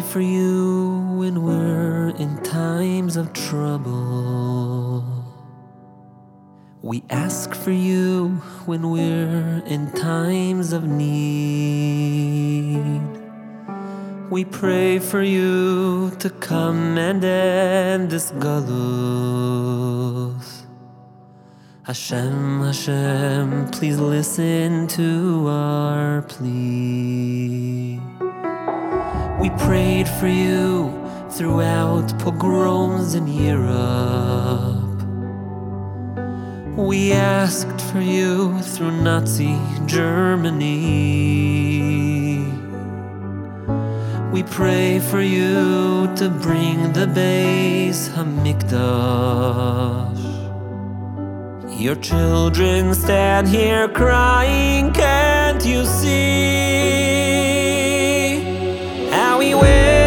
For you when we're in times of trouble. We ask for you when we're in times of need. We pray for you to come and end this galus. Hashem, Hashem, please listen to our plea. We prayed for you throughout pogroms in Europe. We asked for you through Nazi Germany. We pray for you to bring the Beis Hamikdash. Your children stand here crying, can't you see? How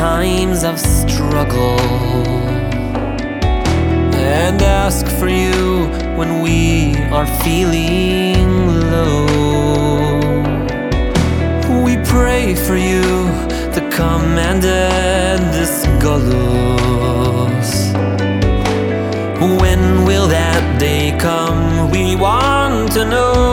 times of struggle and ask for you when we are feeling low. We pray for you to come and end this galus. When will that day come? We want to know.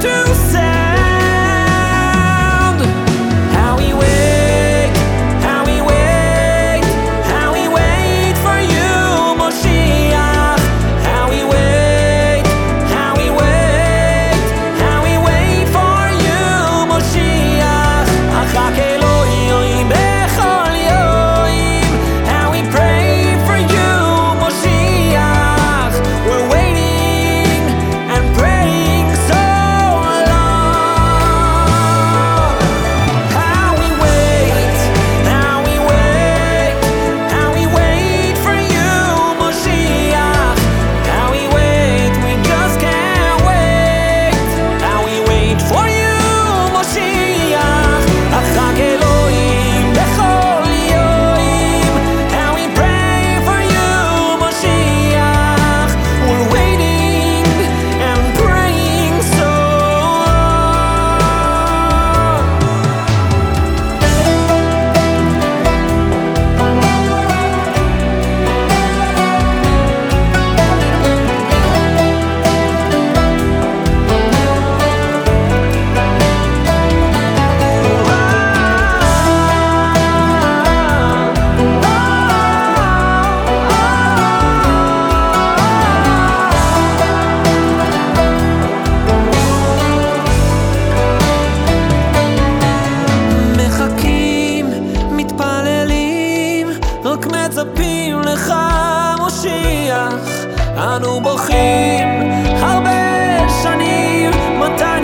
Shofar מצפים לך, מושיח. אנו בוכים הרבה שנים, מתי